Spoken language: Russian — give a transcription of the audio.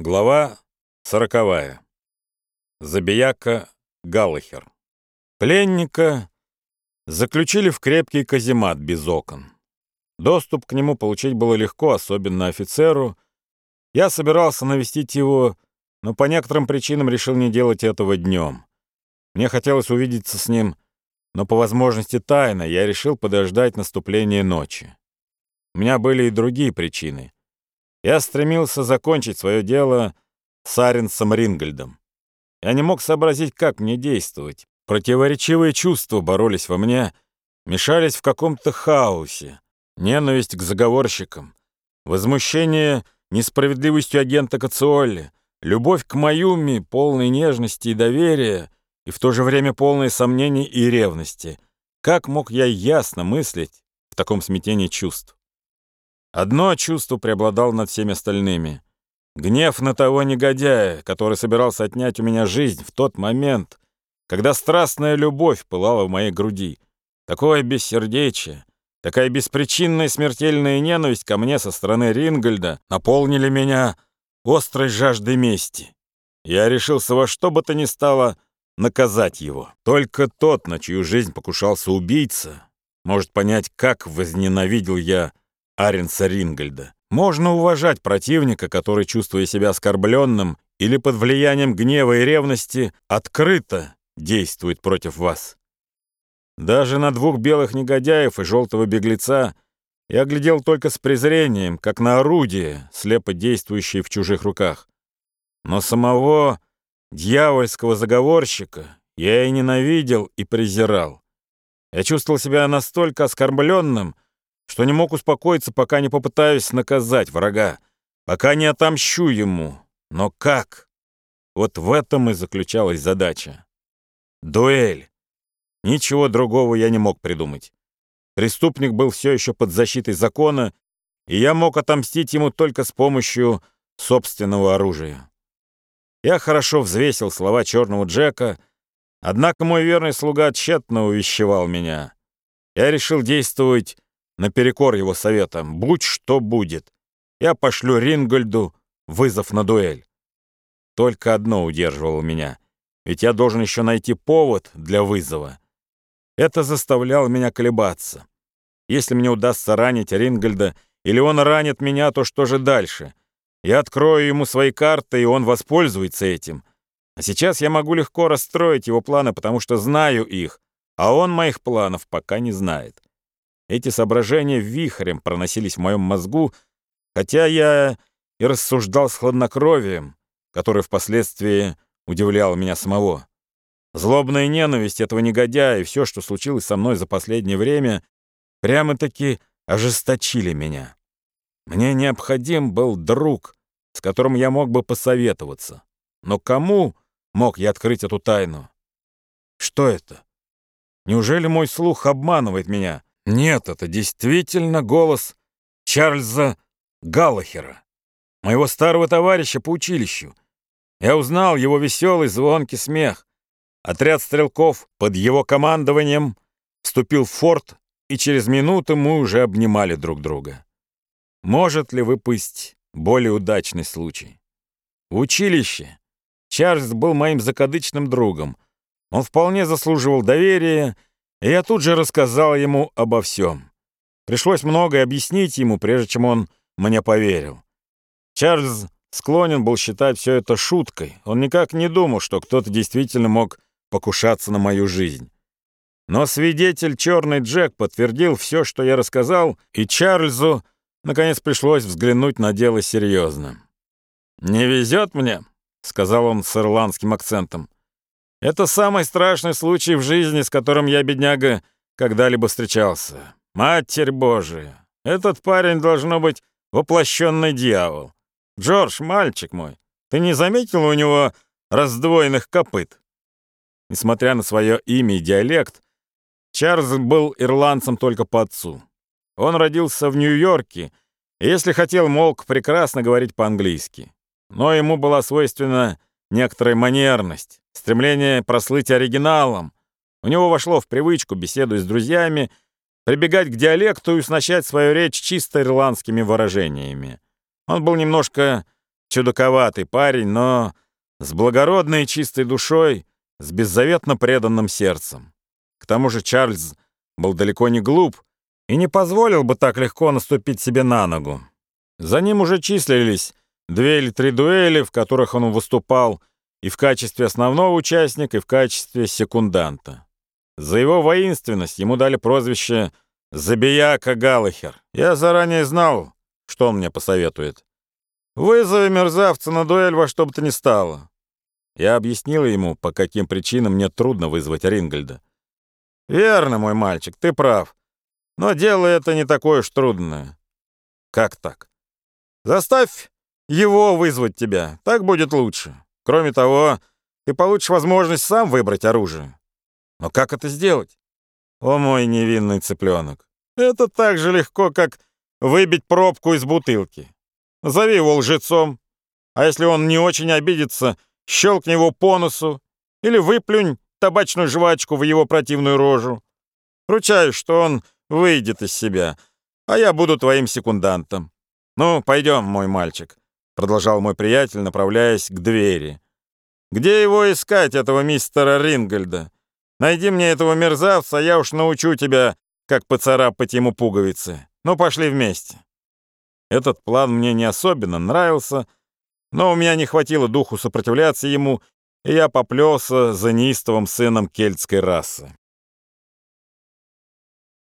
Глава сороковая. Забияка Галлахер. Пленника заключили в крепкий каземат без окон. Доступ к нему получить было легко, особенно офицеру. Я собирался навестить его, но по некоторым причинам решил не делать этого днем. Мне хотелось увидеться с ним, но по возможности тайно я решил подождать наступления ночи. У меня были и другие причины — я стремился закончить свое дело с Аренсом Рингольдом. Я не мог сообразить, как мне действовать. Противоречивые чувства боролись во мне, мешались в каком-то хаосе. Ненависть к заговорщикам, возмущение несправедливостью агента Кациолли, любовь к Маюми, полной нежности и доверия, и в то же время полное сомнений и ревности. Как мог я ясно мыслить в таком смятении чувств? Одно чувство преобладало над всеми остальными. Гнев на того негодяя, который собирался отнять у меня жизнь в тот момент, когда страстная любовь пылала в моей груди. Такое бессердечие, такая беспричинная смертельная ненависть ко мне со стороны Рингольда наполнили меня острой жаждой мести. Я решился во что бы то ни стало наказать его. Только тот, на чью жизнь покушался убийца, может понять, как возненавидел я Аренса Рингольда. Можно уважать противника, который, чувствуя себя оскорбленным или под влиянием гнева и ревности, открыто действует против вас. Даже на двух белых негодяев и желтого беглеца я глядел только с презрением, как на орудие, слепо действующее в чужих руках. Но самого дьявольского заговорщика я и ненавидел, и презирал. Я чувствовал себя настолько оскорбленным, что не мог успокоиться, пока не попытаюсь наказать врага, пока не отомщу ему. Но как? Вот в этом и заключалась задача. Дуэль. Ничего другого я не мог придумать. Преступник был все еще под защитой закона, и я мог отомстить ему только с помощью собственного оружия. Я хорошо взвесил слова черного Джека, однако мой верный слуга тщетно увещевал меня. Я решил действовать наперекор его советам, будь что будет. Я пошлю Рингольду вызов на дуэль. Только одно удерживало меня, ведь я должен еще найти повод для вызова. Это заставляло меня колебаться. Если мне удастся ранить Рингольда, или он ранит меня, то что же дальше? Я открою ему свои карты, и он воспользуется этим. А сейчас я могу легко расстроить его планы, потому что знаю их, а он моих планов пока не знает. Эти соображения вихрем проносились в моем мозгу, хотя я и рассуждал с хладнокровием, которое впоследствии удивляло меня самого. Злобная ненависть этого негодяя и все, что случилось со мной за последнее время, прямо-таки ожесточили меня. Мне необходим был друг, с которым я мог бы посоветоваться. Но кому мог я открыть эту тайну? Что это? Неужели мой слух обманывает меня? Нет, это действительно голос Чарльза Галлахера, моего старого товарища по училищу. Я узнал его веселый звонкий смех. Отряд стрелков под его командованием вступил в форт, и через минуту мы уже обнимали друг друга. Может ли выпасть более удачный случай? В училище Чарльз был моим закадычным другом. Он вполне заслуживал доверия, я тут же рассказал ему обо всем. Пришлось многое объяснить ему, прежде чем он мне поверил. Чарльз склонен был считать все это шуткой. Он никак не думал, что кто-то действительно мог покушаться на мою жизнь. Но свидетель Черный Джек подтвердил все, что я рассказал, и Чарльзу, наконец, пришлось взглянуть на дело серьезно. «Не везет мне», — сказал он с ирландским акцентом. Это самый страшный случай в жизни, с которым я, бедняга, когда-либо встречался. Матерь Божия! Этот парень должно быть воплощенный дьявол. Джордж, мальчик мой, ты не заметил у него раздвоенных копыт? Несмотря на свое имя и диалект, Чарльз был ирландцем только по отцу. Он родился в Нью-Йорке, если хотел, мог прекрасно говорить по-английски. Но ему была свойственна некоторая манерность, стремление прослыть оригиналом. У него вошло в привычку, беседуя с друзьями, прибегать к диалекту и уснащать свою речь чисто ирландскими выражениями. Он был немножко чудаковатый парень, но с благородной и чистой душой, с беззаветно преданным сердцем. К тому же Чарльз был далеко не глуп и не позволил бы так легко наступить себе на ногу. За ним уже числились две или три дуэли, в которых он выступал и в качестве основного участника, и в качестве секунданта. За его воинственность ему дали прозвище «Забияка Галлахер». Я заранее знал, что он мне посоветует. «Вызови мерзавца на дуэль во что бы то ни стало». Я объяснил ему, по каким причинам мне трудно вызвать Рингольда. «Верно, мой мальчик, ты прав. Но дело это не такое уж трудное». «Как так?» «Заставь его вызвать тебя. Так будет лучше. Кроме того, ты получишь возможность сам выбрать оружие. Но как это сделать? О мой невинный цыпленок. Это так же легко, как выбить пробку из бутылки. Зови его лжецом. А если он не очень обидится, щелкни его по носу или выплюнь табачную жвачку в его противную рожу. Ручаюсь, что он выйдет из себя, а я буду твоим секундантом. Ну, пойдем, мой мальчик продолжал мой приятель, направляясь к двери. «Где его искать, этого мистера Рингольда? Найди мне этого мерзавца, я уж научу тебя, как поцарапать ему пуговицы. Ну, пошли вместе». Этот план мне не особенно нравился, но у меня не хватило духу сопротивляться ему, и я поплелся за неистовым сыном кельтской расы.